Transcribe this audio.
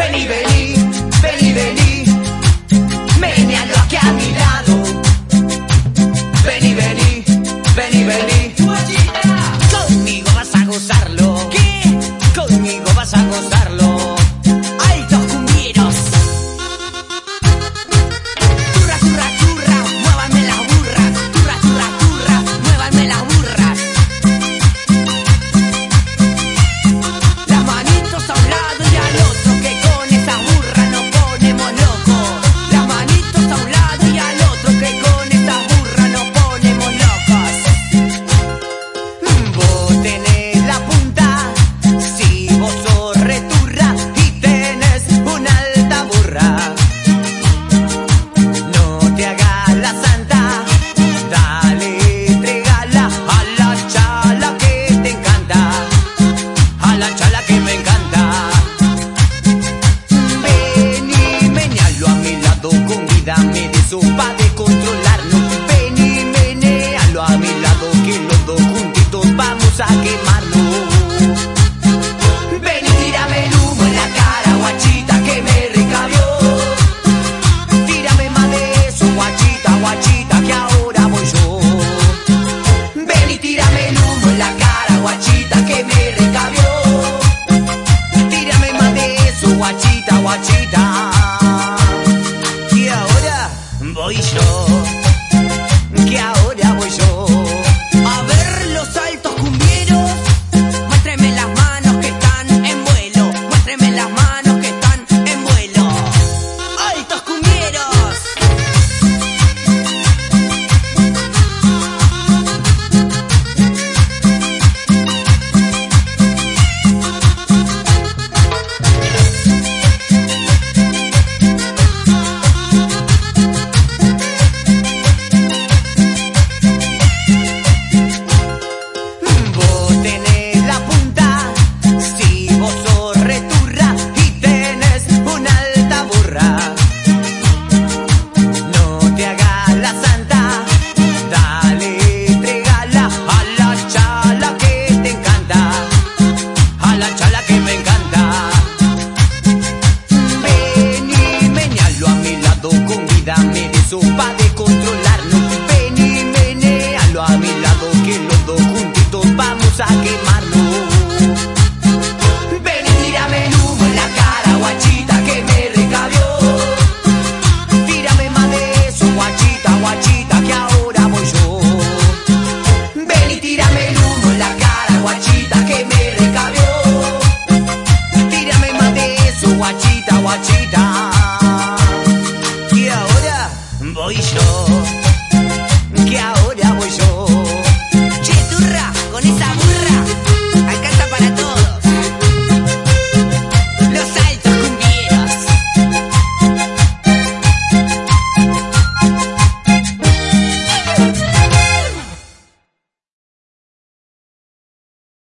Ven y vení, vení. me encanta. Ven y menealo a mi lado, convídame de sopa de controlarlo. Ven y menealo a mi lado, que los dos juntitos vamos a quemarlo. Ven y tírame el humo en la cara, guachita, que me recabió. Tírame más de eso, guachita, guachita, que ahora voy yo. Ven y tírame el humo en la cara, guachita, que me guachita, guachita. que me encanta. Ven y meñalo a mi lado, comida me de su padre. guachita, guachita.